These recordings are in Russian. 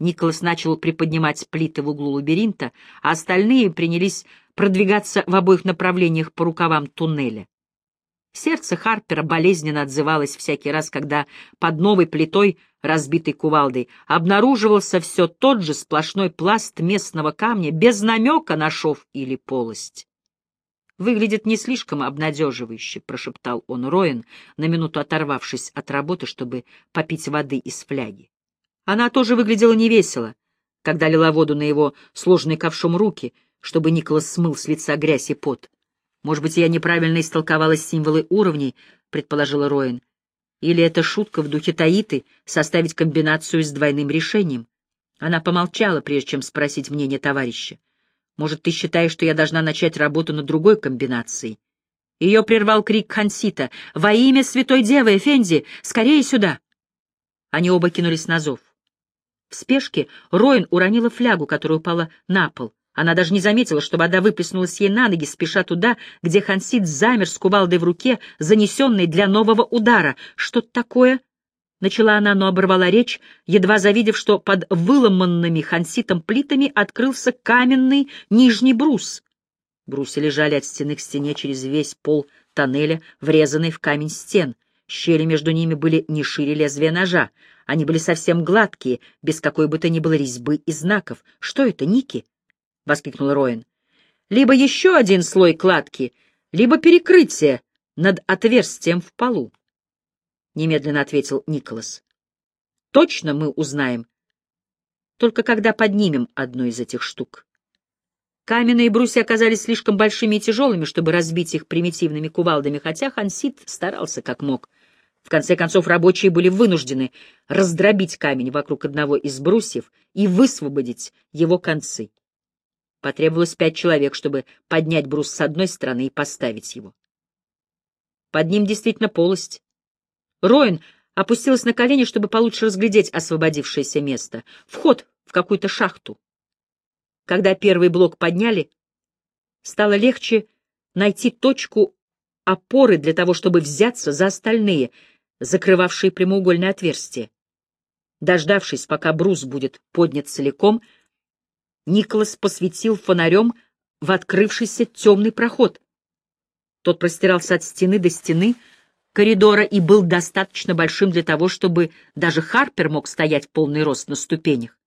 Николас начал приподнимать плиты в углу лабиринта, а остальные принялись продвигаться в обоих направлениях по рукавам туннеля. Сердце Харпера болезненно отзывалось всякий раз, когда под новой плитой, разбитой кувалдой, обнаруживался все тот же сплошной пласт местного камня без намека на шов или полость. «Выглядит не слишком обнадеживающе», — прошептал он Роин, на минуту оторвавшись от работы, чтобы попить воды из фляги. Она тоже выглядела невесело, когда лила воду на его сложенные ковшом руки, чтобы Николас смыл с лица грязь и пот. Может быть, я неправильно истолковала символы уровней, предположила Роин. Или это шутка в духе Таиты составить комбинацию с двойным решением? Она помолчала, прежде чем спросить мнение товарища. Может, ты считаешь, что я должна начать работу над другой комбинацией? Ее прервал крик Хансита. «Во имя Святой Девы, Эфенди! Скорее сюда!» Они оба кинулись на зов. В спешке Роин уронила флягу, которая упала на пол. Она даже не заметила, что вода выплеснулась ей на ноги, спеша туда, где Хансит замер с кувалдой в руке, занесенной для нового удара. «Что-то такое?» — начала она, но оборвала речь, едва завидев, что под выломанными Ханситом плитами открылся каменный нижний брус. Брусы лежали от стены к стене через весь пол тоннеля, врезанный в камень стен. Щели между ними были не шире лезвия ножа. Они были совсем гладкие, без какой бы то ни было резьбы и знаков. Что это, Ники? — воскликнул Роин. «Либо еще один слой кладки, либо перекрытие над отверстием в полу», — немедленно ответил Николас. «Точно мы узнаем, только когда поднимем одну из этих штук». Каменные брусья оказались слишком большими и тяжелыми, чтобы разбить их примитивными кувалдами, хотя Хансит старался как мог. В конце концов, рабочие были вынуждены раздробить камень вокруг одного из брусьев и высвободить его концы. Потребовалось пять человек, чтобы поднять брус с одной стороны и поставить его. Под ним действительно полость. Роин опустилась на колени, чтобы получше разглядеть освободившееся место. Вход в какую-то шахту. Когда первый блок подняли, стало легче найти точку опоры для того, чтобы взяться за остальные, закрывавшие прямоугольное отверстие. Дождавшись, пока брус будет поднят целиком, — Николас посветил фонарем в открывшийся темный проход. Тот простирался от стены до стены коридора и был достаточно большим для того, чтобы даже Харпер мог стоять в полный рост на ступенях.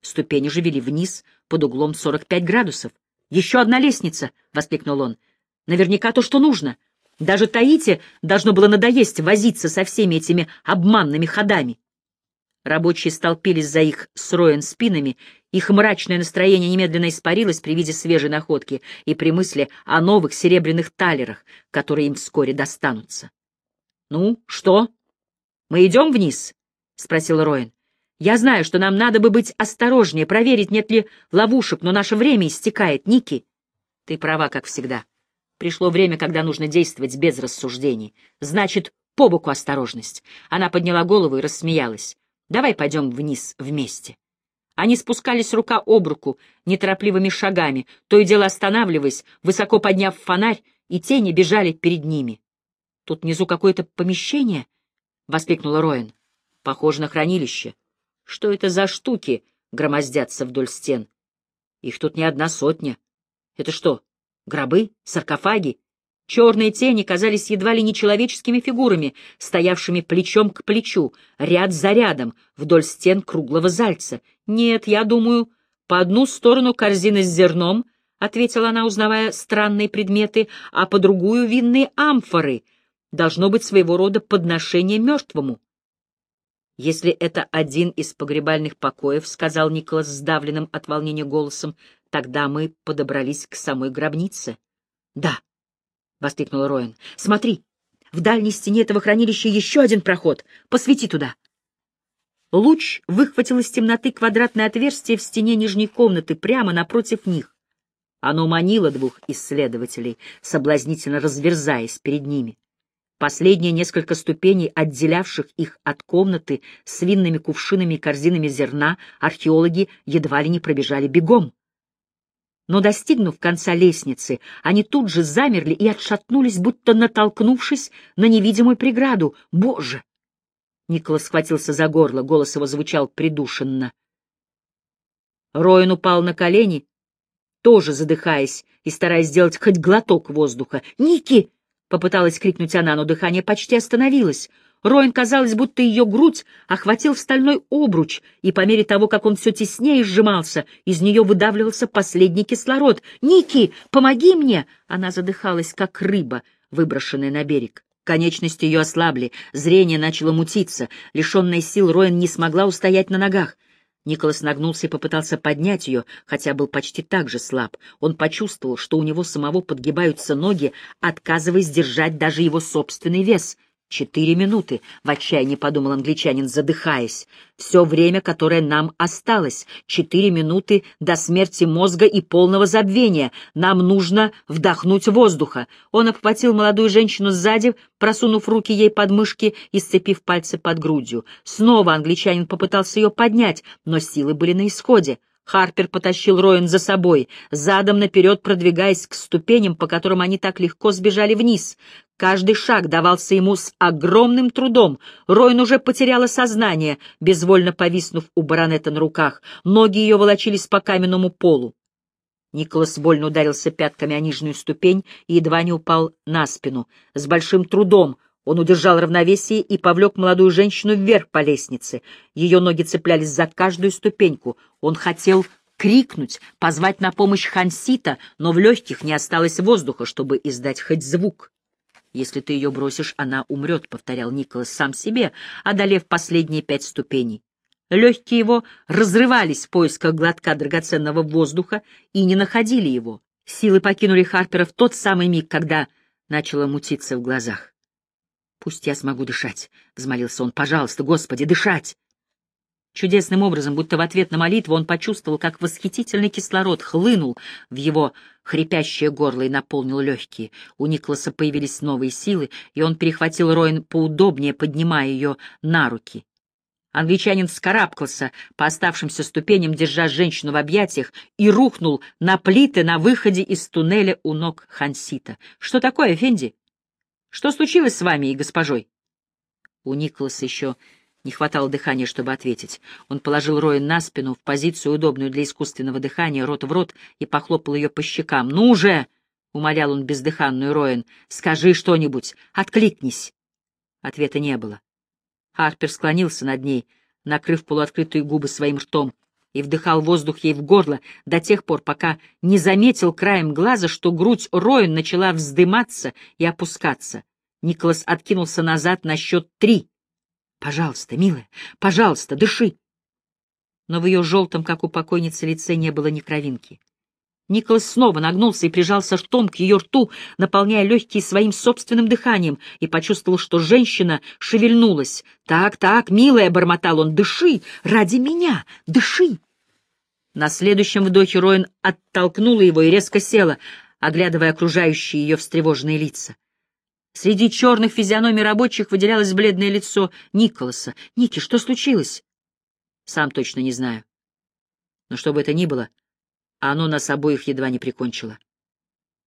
Ступени же вели вниз под углом 45 градусов. «Еще одна лестница!» — воскликнул он. «Наверняка то, что нужно. Даже Таите должно было надоесть возиться со всеми этими обманными ходами». Рабочие столпились за их сроен спинами, их мрачное настроение немедленно испарилось при виде свежей находки и при мысли о новых серебряных талерах, которые им вскоре достанутся. — Ну, что? Мы идем вниз? — спросил Роин. — Я знаю, что нам надо бы быть осторожнее, проверить, нет ли ловушек, но наше время истекает, Ники. Ты права, как всегда. Пришло время, когда нужно действовать без рассуждений. Значит, по боку осторожность. Она подняла голову и рассмеялась. Давай пойдем вниз вместе. Они спускались рука об руку, неторопливыми шагами, то и дело останавливаясь, высоко подняв фонарь, и тени бежали перед ними. — Тут внизу какое-то помещение? — воскликнула Роин. — Похоже на хранилище. Что это за штуки громоздятся вдоль стен? Их тут не одна сотня. Это что, гробы, саркофаги? Черные тени казались едва ли не человеческими фигурами, стоявшими плечом к плечу, ряд за рядом, вдоль стен круглого зальца. «Нет, я думаю, по одну сторону корзины с зерном», — ответила она, узнавая странные предметы, «а по другую — винные амфоры. Должно быть своего рода подношение мертвому». «Если это один из погребальных покоев», — сказал Николас сдавленным от волнения голосом, — «тогда мы подобрались к самой гробнице». «Да», воскликнул Роин. «Смотри, в дальней стене этого хранилища еще один проход. Посвети туда». Луч выхватил из темноты квадратное отверстие в стене нижней комнаты прямо напротив них. Оно манило двух исследователей, соблазнительно разверзаясь перед ними. Последние несколько ступеней, отделявших их от комнаты с винными кувшинами и корзинами зерна, археологи едва ли не пробежали бегом. Но, достигнув конца лестницы, они тут же замерли и отшатнулись, будто натолкнувшись на невидимую преграду. «Боже!» Николас схватился за горло, голос его звучал придушенно. Роин упал на колени, тоже задыхаясь и стараясь сделать хоть глоток воздуха. «Ники!» — попыталась крикнуть она, но дыхание почти остановилось. Роин казалось, будто ее грудь охватил стальной обруч, и по мере того, как он все теснее сжимался, из нее выдавливался последний кислород. «Ники, помоги мне!» Она задыхалась, как рыба, выброшенная на берег. Конечности ее ослабли, зрение начало мутиться. Лишенная сил, Роин не смогла устоять на ногах. Николас нагнулся и попытался поднять ее, хотя был почти так же слаб. Он почувствовал, что у него самого подгибаются ноги, отказываясь держать даже его собственный вес. Четыре минуты, — в отчаянии подумал англичанин, задыхаясь. Все время, которое нам осталось. Четыре минуты до смерти мозга и полного забвения. Нам нужно вдохнуть воздуха. Он обхватил молодую женщину сзади, просунув руки ей под мышки и сцепив пальцы под грудью. Снова англичанин попытался ее поднять, но силы были на исходе. Харпер потащил Роин за собой, задом наперед продвигаясь к ступеням, по которым они так легко сбежали вниз. Каждый шаг давался ему с огромным трудом. Роин уже потеряла сознание, безвольно повиснув у баронета на руках. Ноги ее волочились по каменному полу. Николас больно ударился пятками о нижнюю ступень и едва не упал на спину. С большим трудом он удержал равновесие и повлек молодую женщину вверх по лестнице. Ее ноги цеплялись за каждую ступеньку. Он хотел крикнуть, позвать на помощь Хансита, но в легких не осталось воздуха, чтобы издать хоть звук. «Если ты ее бросишь, она умрет», — повторял Николас сам себе, одолев последние пять ступеней. Легкие его разрывались в поисках глотка драгоценного воздуха и не находили его. Силы покинули Харпера в тот самый миг, когда начало мутиться в глазах. «Пусть я смогу дышать», — взмолился он. «Пожалуйста, Господи, дышать!» Чудесным образом, будто в ответ на молитву, он почувствовал, как восхитительный кислород хлынул в его хрипящее горло и наполнил легкие. У Николаса появились новые силы, и он перехватил Роин поудобнее, поднимая ее на руки. Англичанин вскарабкался по оставшимся ступеням, держа женщину в объятиях, и рухнул на плиты на выходе из туннеля у ног Хансита. «Что такое, Фенди?» Что случилось с вами и госпожой? У Николаса еще не хватало дыхания, чтобы ответить. Он положил Роин на спину, в позицию, удобную для искусственного дыхания, рот в рот, и похлопал ее по щекам. «Ну же!» — умолял он бездыханную Роин. «Скажи что-нибудь! Откликнись!» Ответа не было. Харпер склонился над ней, накрыв полуоткрытые губы своим ртом, и вдыхал воздух ей в горло до тех пор, пока не заметил краем глаза, что грудь Роин начала вздыматься и опускаться. Николас откинулся назад на счет три. «Пожалуйста, милая, пожалуйста, дыши!» Но в ее желтом, как у покойницы, лице не было ни кровинки. Николас снова нагнулся и прижался ртом к ее рту, наполняя легкие своим собственным дыханием, и почувствовал, что женщина шевельнулась. «Так, так, милая!» — бормотал он. «Дыши! Ради меня! Дыши!» На следующем вдохе Роин оттолкнула его и резко села, оглядывая окружающие ее встревоженные лица. Среди черных физиономий рабочих выделялось бледное лицо Николаса. «Ники, что случилось?» «Сам точно не знаю. Но что бы это ни было, оно нас обоих едва не прикончило.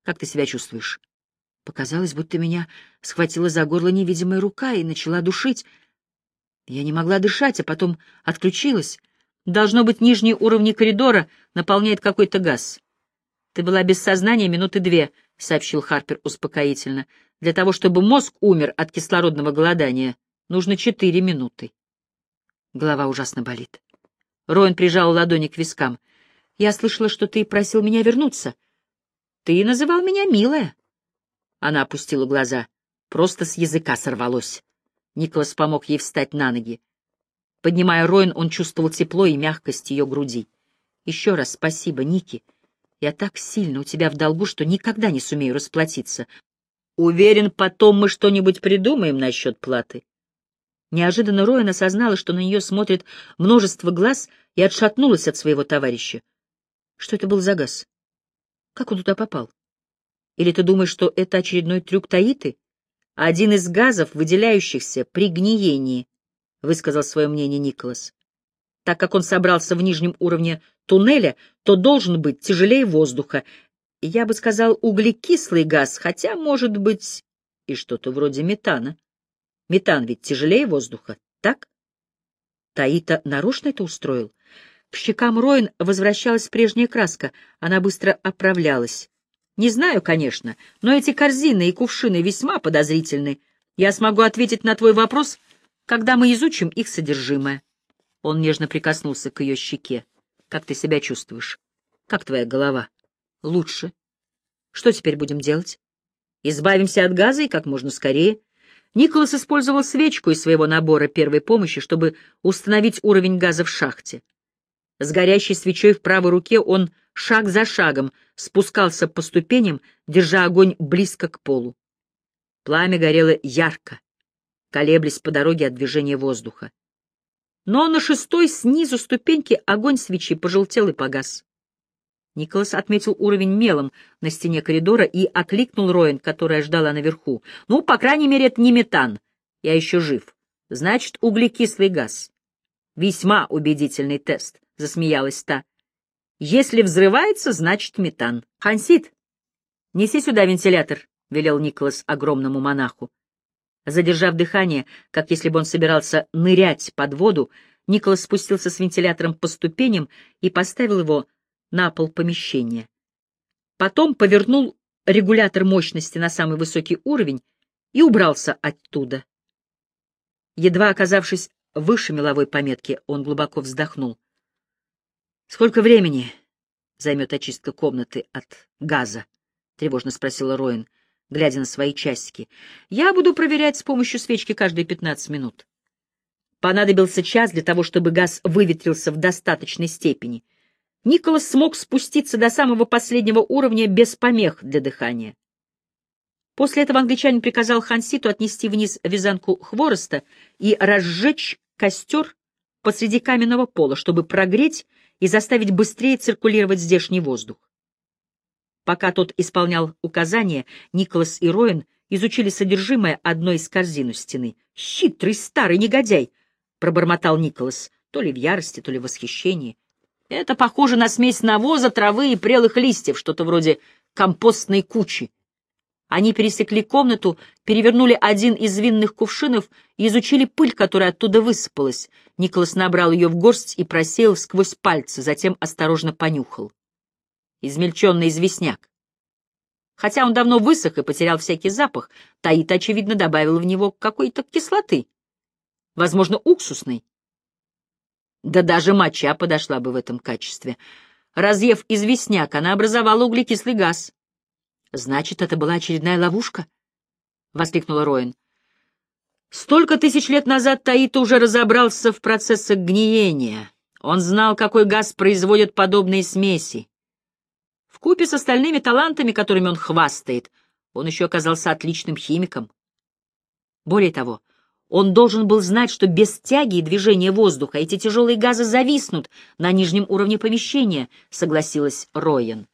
Как ты себя чувствуешь?» Показалось, будто меня схватила за горло невидимая рука и начала душить. Я не могла дышать, а потом отключилась. Должно быть, нижние уровни коридора наполняет какой-то газ. Ты была без сознания минуты две, — сообщил Харпер успокоительно. Для того, чтобы мозг умер от кислородного голодания, нужно четыре минуты. Голова ужасно болит. Роин прижал ладони к вискам. Я слышала, что ты просил меня вернуться. Ты называл меня милая. Она опустила глаза. Просто с языка сорвалось. Николас помог ей встать на ноги. Поднимая Роин, он чувствовал тепло и мягкость ее груди. «Еще раз спасибо, Ники. Я так сильно у тебя в долгу, что никогда не сумею расплатиться. Уверен, потом мы что-нибудь придумаем насчет платы». Неожиданно Роин осознала, что на нее смотрит множество глаз, и отшатнулась от своего товарища. Что это был за газ? Как он туда попал? Или ты думаешь, что это очередной трюк Таиты? Один из газов, выделяющихся при гниении, — высказал свое мнение Николас. Так как он собрался в нижнем уровне туннеля, то должен быть тяжелее воздуха. Я бы сказал, углекислый газ, хотя, может быть, и что-то вроде метана. Метан ведь тяжелее воздуха, так? Таита нарочно это устроил? В щекам Роин возвращалась прежняя краска, она быстро оправлялась. «Не знаю, конечно, но эти корзины и кувшины весьма подозрительны. Я смогу ответить на твой вопрос, когда мы изучим их содержимое». Он нежно прикоснулся к ее щеке. «Как ты себя чувствуешь? Как твоя голова?» «Лучше. Что теперь будем делать?» «Избавимся от газа и как можно скорее». Николас использовал свечку из своего набора первой помощи, чтобы установить уровень газа в шахте. С горящей свечой в правой руке он шаг за шагом спускался по ступеням, держа огонь близко к полу. Пламя горело ярко, колеблясь по дороге от движения воздуха. Но на шестой снизу ступеньки огонь свечи пожелтел и погас. Николас отметил уровень мелом на стене коридора и окликнул Роин, которая ждала наверху. «Ну, по крайней мере, это не метан. Я еще жив. Значит, углекислый газ. Весьма убедительный тест», — засмеялась та. «Если взрывается, значит, метан. Хансит, неси сюда вентилятор», — велел Николас огромному монаху. Задержав дыхание, как если бы он собирался нырять под воду, Николас спустился с вентилятором по ступеням и поставил его на пол помещения. Потом повернул регулятор мощности на самый высокий уровень и убрался оттуда. Едва оказавшись выше меловой пометки, он глубоко вздохнул. «Сколько времени займет очистка комнаты от газа?» — тревожно спросила Роин, глядя на свои часики. «Я буду проверять с помощью свечки каждые пятнадцать минут». Понадобился час для того, чтобы газ выветрился в достаточной степени — Николас смог спуститься до самого последнего уровня без помех для дыхания. После этого англичанин приказал Ханситу отнести вниз вязанку хвороста и разжечь костер посреди каменного пола, чтобы прогреть и заставить быстрее циркулировать здешний воздух. Пока тот исполнял указания, Николас и Роин изучили содержимое одной из корзин у стены. «Хитрый старый негодяй!» — пробормотал Николас, то ли в ярости, то ли в восхищении. Это похоже на смесь навоза, травы и прелых листьев, что-то вроде компостной кучи. Они пересекли комнату, перевернули один из винных кувшинов и изучили пыль, которая оттуда высыпалась. Николас набрал ее в горсть и просеял сквозь пальцы, затем осторожно понюхал. Измельченный известняк. Хотя он давно высох и потерял всякий запах, Таит, очевидно, добавил в него какой-то кислоты. Возможно, уксусной. Да даже моча подошла бы в этом качестве. Разъев известняк, она образовала углекислый газ. «Значит, это была очередная ловушка?» — воскликнула Роин. Столько тысяч лет назад Таита уже разобрался в процессах гниения. Он знал, какой газ производят подобные смеси. В купе с остальными талантами, которыми он хвастает, он еще оказался отличным химиком. Более того, он должен был знать, что без тяги и движения воздуха эти тяжелые газы зависнут на нижнем уровне помещения, согласилась Роен.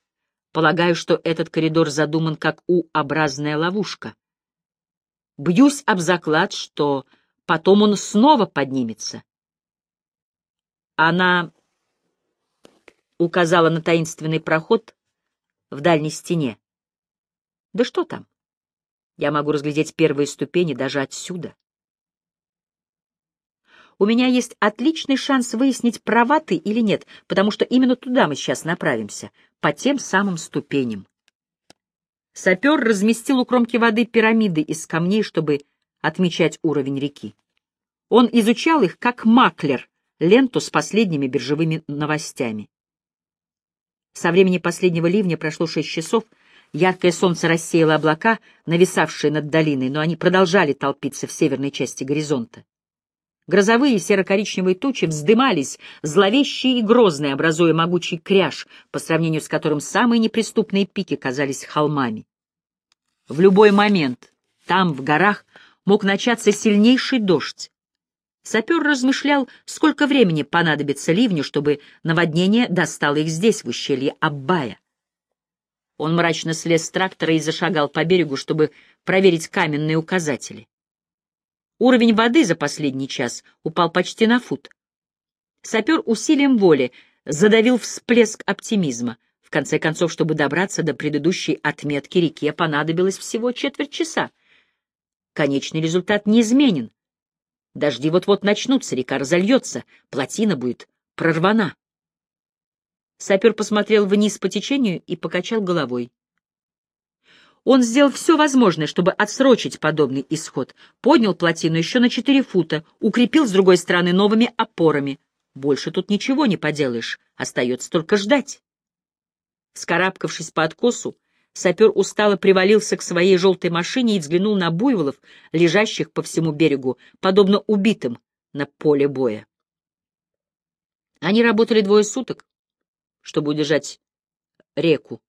Полагаю, что этот коридор задуман как У-образная ловушка. Бьюсь об заклад, что потом он снова поднимется. Она указала на таинственный проход в дальней стене. Да что там? Я могу разглядеть первые ступени даже отсюда у меня есть отличный шанс выяснить, права ты или нет, потому что именно туда мы сейчас направимся, по тем самым ступеням. Сапер разместил у кромки воды пирамиды из камней, чтобы отмечать уровень реки. Он изучал их как маклер, ленту с последними биржевыми новостями. Со времени последнего ливня прошло шесть часов, яркое солнце рассеяло облака, нависавшие над долиной, но они продолжали толпиться в северной части горизонта. Грозовые серо-коричневые тучи вздымались, зловещие и грозные, образуя могучий кряж, по сравнению с которым самые неприступные пики казались холмами. В любой момент там, в горах, мог начаться сильнейший дождь. Сапер размышлял, сколько времени понадобится ливню, чтобы наводнение достало их здесь, в ущелье Аббая. Он мрачно слез с трактора и зашагал по берегу, чтобы проверить каменные указатели. Уровень воды за последний час упал почти на фут. Сапер усилием воли задавил всплеск оптимизма. В конце концов, чтобы добраться до предыдущей отметки реке, понадобилось всего четверть часа. Конечный результат неизменен. Дожди вот-вот начнутся, река разольется, плотина будет прорвана. Сапер посмотрел вниз по течению и покачал головой. Он сделал все возможное, чтобы отсрочить подобный исход. Поднял плотину еще на четыре фута, укрепил с другой стороны новыми опорами. Больше тут ничего не поделаешь, остается только ждать. Вскарабкавшись по откосу, сапер устало привалился к своей желтой машине и взглянул на буйволов, лежащих по всему берегу, подобно убитым на поле боя. Они работали двое суток, чтобы удержать реку,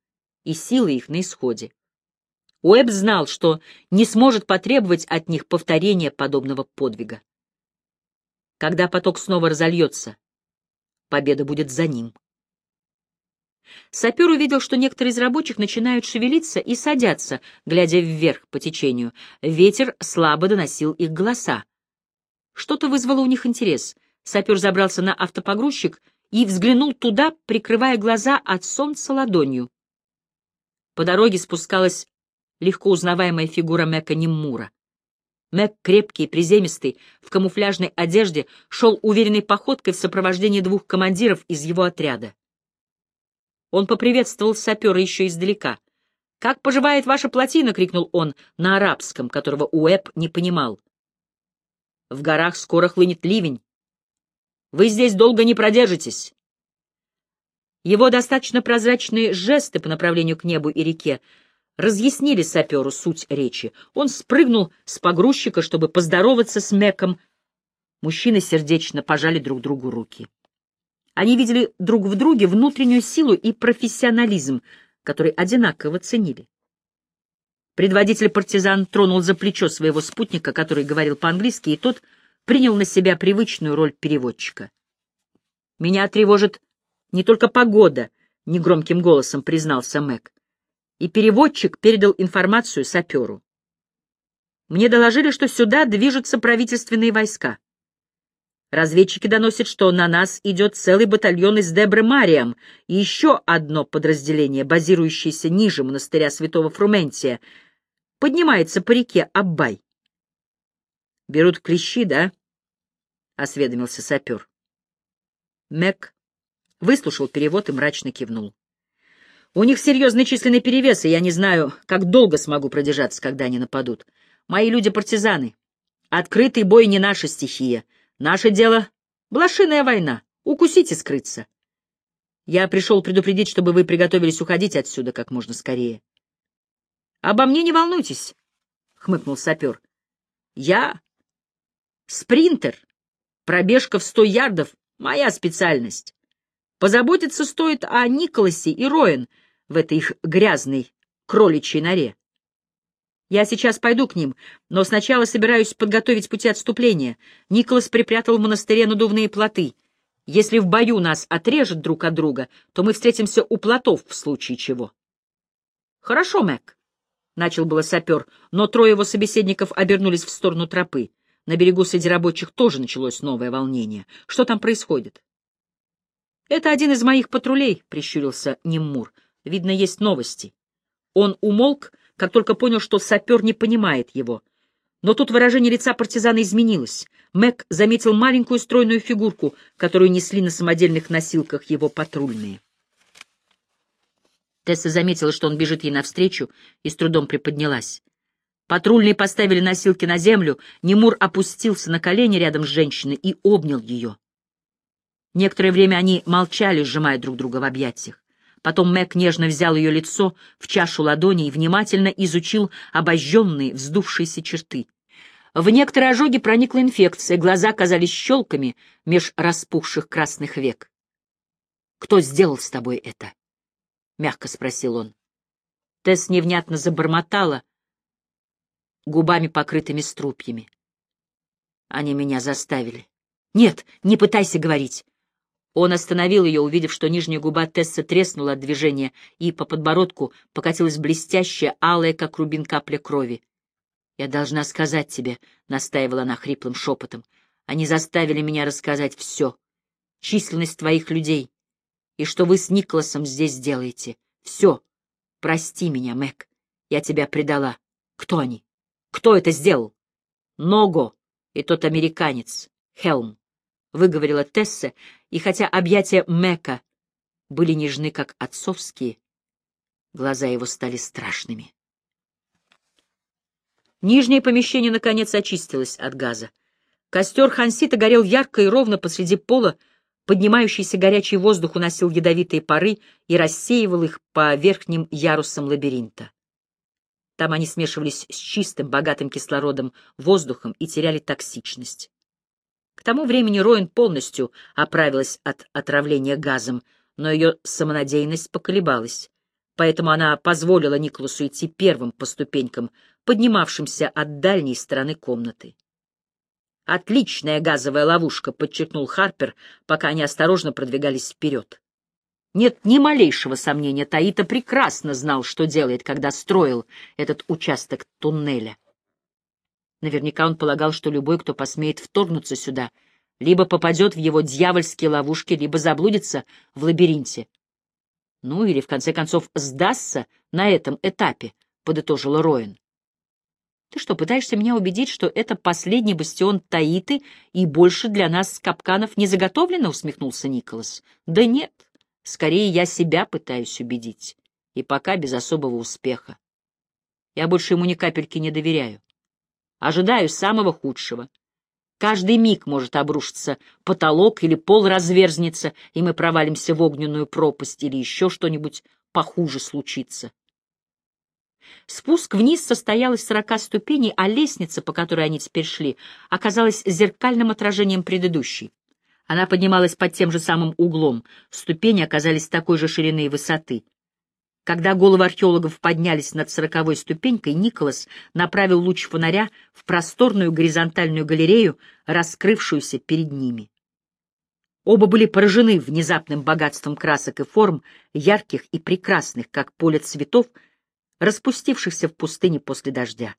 и силы их на исходе. Уэбб знал, что не сможет потребовать от них повторения подобного подвига. Когда поток снова разольется, победа будет за ним. Сапер увидел, что некоторые из рабочих начинают шевелиться и садятся, глядя вверх по течению. Ветер слабо доносил их голоса. Что-то вызвало у них интерес. Сапер забрался на автопогрузчик и взглянул туда, прикрывая глаза от солнца ладонью. По дороге спускалась легко узнаваемая фигура Мэка Ниммура. Мэк, крепкий, приземистый, в камуфляжной одежде, шел уверенной походкой в сопровождении двух командиров из его отряда. Он поприветствовал сапера еще издалека. «Как поживает ваша плотина?» — крикнул он на арабском, которого Уэб не понимал. «В горах скоро хлынет ливень. Вы здесь долго не продержитесь». Его достаточно прозрачные жесты по направлению к небу и реке разъяснили саперу суть речи. Он спрыгнул с погрузчика, чтобы поздороваться с Меком. Мужчины сердечно пожали друг другу руки. Они видели друг в друге внутреннюю силу и профессионализм, который одинаково ценили. Предводитель партизан тронул за плечо своего спутника, который говорил по-английски, и тот принял на себя привычную роль переводчика. «Меня тревожит не только погода», — негромким голосом признался Мэг и переводчик передал информацию саперу. Мне доложили, что сюда движутся правительственные войска. Разведчики доносят, что на нас идет целый батальон из Дебре-Мариам и еще одно подразделение, базирующееся ниже монастыря святого Фрументия, поднимается по реке Аббай. «Берут клещи, да?» — осведомился сапер. Мэг выслушал перевод и мрачно кивнул. У них серьезный численный перевес, и я не знаю, как долго смогу продержаться, когда они нападут. Мои люди — партизаны. Открытый бой не наша стихия. Наше дело — блошиная война. Укусить и скрыться. Я пришел предупредить, чтобы вы приготовились уходить отсюда как можно скорее. — Обо мне не волнуйтесь, — хмыкнул сапер. — Я спринтер. Пробежка в сто ярдов — моя специальность. Позаботиться стоит о Николасе и Роэн — в этой их грязной кроличьей норе. Я сейчас пойду к ним, но сначала собираюсь подготовить пути отступления. Николас припрятал в монастыре надувные плоты. Если в бою нас отрежет друг от друга, то мы встретимся у плотов в случае чего. — Хорошо, Мэг, — начал было сапер, но трое его собеседников обернулись в сторону тропы. На берегу среди рабочих тоже началось новое волнение. Что там происходит? — Это один из моих патрулей, — прищурился Неммур. Видно, есть новости. Он умолк, как только понял, что сапер не понимает его. Но тут выражение лица партизана изменилось. Мэг заметил маленькую стройную фигурку, которую несли на самодельных носилках его патрульные. Тесса заметила, что он бежит ей навстречу, и с трудом приподнялась. Патрульные поставили носилки на землю, Немур опустился на колени рядом с женщиной и обнял ее. Некоторое время они молчали, сжимая друг друга в объятиях. Потом Мэг нежно взял ее лицо в чашу ладони и внимательно изучил обожженные, вздувшиеся черты. В некоторые ожоги проникла инфекция, глаза казались щелками меж распухших красных век. «Кто сделал с тобой это?» — мягко спросил он. Тесс невнятно забормотала, губами покрытыми струпьями. Они меня заставили. «Нет, не пытайся говорить. Он остановил ее, увидев, что нижняя губа Тесса треснула от движения, и по подбородку покатилась блестящая, алая, как рубин капля крови. «Я должна сказать тебе», — настаивала она хриплым шепотом, — «они заставили меня рассказать все. Численность твоих людей. И что вы с Николасом здесь делаете. Все. Прости меня, Мэг. Я тебя предала. Кто они? Кто это сделал? Ного и тот американец, Хелм выговорила Тесса, и хотя объятия Мека были нежны, как отцовские, глаза его стали страшными. Нижнее помещение, наконец, очистилось от газа. Костер Хансита горел ярко и ровно посреди пола, поднимающийся горячий воздух уносил ядовитые пары и рассеивал их по верхним ярусам лабиринта. Там они смешивались с чистым, богатым кислородом воздухом и теряли токсичность. К тому времени Роин полностью оправилась от отравления газом, но ее самонадеянность поколебалась. Поэтому она позволила Николасу идти первым по ступенькам, поднимавшимся от дальней стороны комнаты. «Отличная газовая ловушка», — подчеркнул Харпер, пока они осторожно продвигались вперед. Нет ни малейшего сомнения, Таита прекрасно знал, что делает, когда строил этот участок туннеля. Наверняка он полагал, что любой, кто посмеет вторгнуться сюда, либо попадет в его дьявольские ловушки, либо заблудится в лабиринте. Ну или, в конце концов, сдастся на этом этапе, — подытожила Роин. Ты что, пытаешься меня убедить, что это последний бастион Таиты и больше для нас капканов не заготовлено? — усмехнулся Николас. — Да нет. Скорее, я себя пытаюсь убедить, и пока без особого успеха. Я больше ему ни капельки не доверяю. Ожидаю самого худшего. Каждый миг может обрушиться потолок или пол разверзнется, и мы провалимся в огненную пропасть или еще что-нибудь похуже случится. Спуск вниз состоял из сорока ступеней, а лестница, по которой они теперь шли, оказалась зеркальным отражением предыдущей. Она поднималась под тем же самым углом, ступени оказались такой же ширины и высоты. Когда головы археологов поднялись над сороковой ступенькой, Николас направил луч фонаря в просторную горизонтальную галерею, раскрывшуюся перед ними. Оба были поражены внезапным богатством красок и форм, ярких и прекрасных, как поле цветов, распустившихся в пустыне после дождя.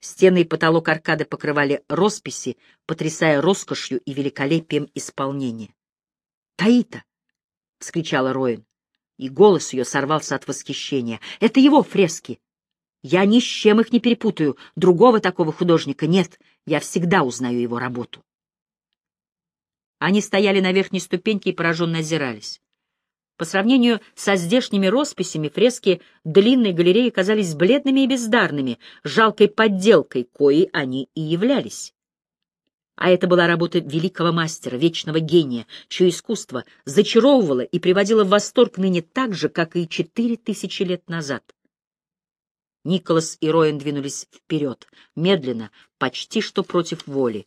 Стены и потолок аркады покрывали росписи, потрясая роскошью и великолепием исполнения. «Таита!» — вскричала Роин, и голос ее сорвался от восхищения. «Это его фрески! Я ни с чем их не перепутаю, другого такого художника нет, я всегда узнаю его работу». Они стояли на верхней ступеньке и пораженно озирались. По сравнению со здешними росписями, фрески длинной галереи казались бледными и бездарными, жалкой подделкой, коей они и являлись. А это была работа великого мастера, вечного гения, чье искусство зачаровывало и приводило в восторг ныне так же, как и четыре тысячи лет назад. Николас и Роэн двинулись вперед, медленно, почти что против воли.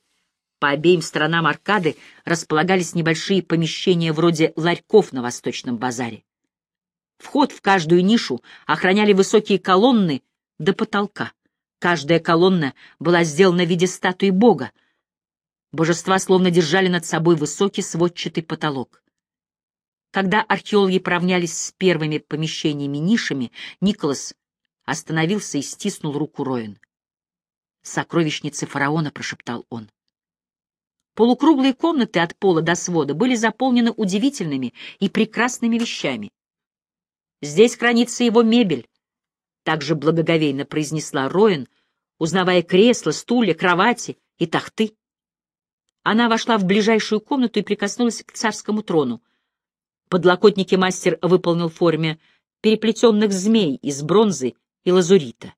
По обеим сторонам аркады располагались небольшие помещения вроде ларьков на Восточном базаре. Вход в каждую нишу охраняли высокие колонны до потолка. Каждая колонна была сделана в виде статуи бога. Божества словно держали над собой высокий сводчатый потолок. Когда археологи поравнялись с первыми помещениями-нишами, Николас остановился и стиснул руку Роин. «Сокровищницы фараона», — прошептал он. Полукруглые комнаты от пола до свода были заполнены удивительными и прекрасными вещами. «Здесь хранится его мебель», — также благоговейно произнесла Роин, узнавая кресла, стулья, кровати и тахты. Она вошла в ближайшую комнату и прикоснулась к царскому трону. Подлокотники мастер выполнил в форме переплетенных змей из бронзы и лазурита.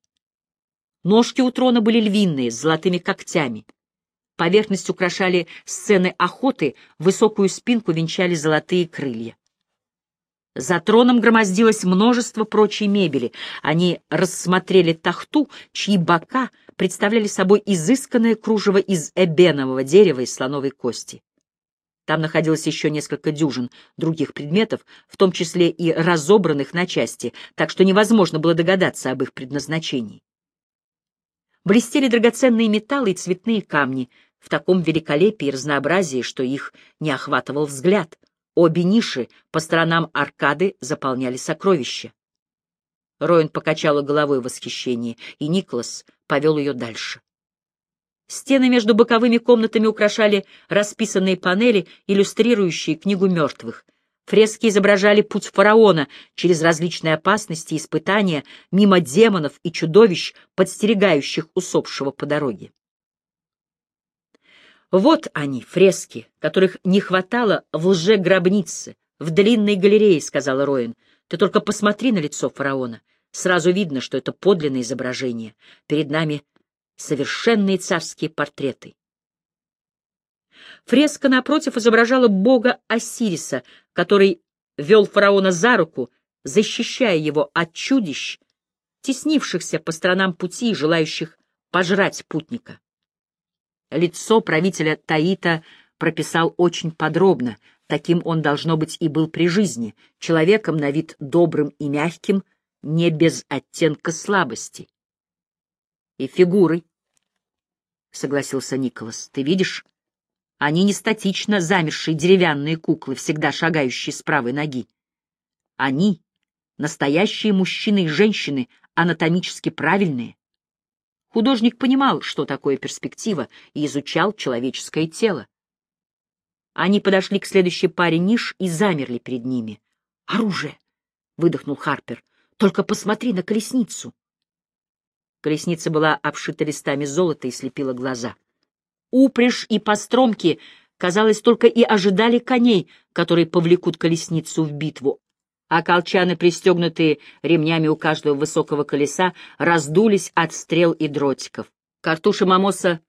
Ножки у трона были львиные, с золотыми когтями. Поверхность украшали сцены охоты, высокую спинку венчали золотые крылья. За троном громоздилось множество прочей мебели. Они рассмотрели тахту, чьи бока представляли собой изысканное кружево из эбенового дерева и слоновой кости. Там находилось еще несколько дюжин других предметов, в том числе и разобранных на части, так что невозможно было догадаться об их предназначении. Блестели драгоценные металлы и цветные камни — в таком великолепии и разнообразии, что их не охватывал взгляд. Обе ниши по сторонам аркады заполняли сокровища. Роин покачала головой в восхищении, и Николас повел ее дальше. Стены между боковыми комнатами украшали расписанные панели, иллюстрирующие книгу мертвых. Фрески изображали путь фараона через различные опасности и испытания, мимо демонов и чудовищ, подстерегающих усопшего по дороге. Вот они, фрески, которых не хватало в лже-гробнице, в длинной галерее», — сказала Роин. «Ты только посмотри на лицо фараона. Сразу видно, что это подлинное изображение. Перед нами совершенные царские портреты. Фреска напротив изображала бога Осириса, который вел фараона за руку, защищая его от чудищ, теснившихся по сторонам пути и желающих пожрать путника. Лицо правителя Таита прописал очень подробно, таким он, должно быть, и был при жизни, человеком на вид добрым и мягким, не без оттенка слабости. И фигуры, — согласился Николас, — ты видишь? Они не статично замершие деревянные куклы, всегда шагающие с правой ноги. Они — настоящие мужчины и женщины, анатомически правильные. Художник понимал, что такое перспектива, и изучал человеческое тело. Они подошли к следующей паре ниш и замерли перед ними. «Оружие!» — выдохнул Харпер. «Только посмотри на колесницу!» Колесница была обшита листами золота и слепила глаза. Упряжь и постромки, казалось, только и ожидали коней, которые повлекут колесницу в битву, а колчаны, пристегнутые ремнями у каждого высокого колеса, раздулись от стрел и дротиков. Картуши Мамоса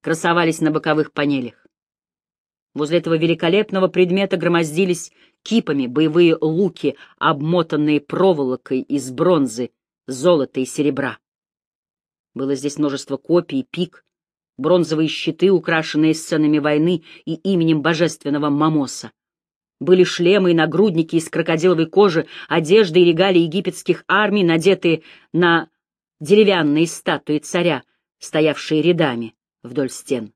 красовались на боковых панелях. Возле этого великолепного предмета громоздились кипами боевые луки, обмотанные проволокой из бронзы, золота и серебра. Было здесь множество копий, пик, бронзовые щиты, украшенные сценами войны и именем божественного Мамоса. Были шлемы и нагрудники из крокодиловой кожи, одежды и регалии египетских армий, надетые на деревянные статуи царя, стоявшие рядами вдоль стен.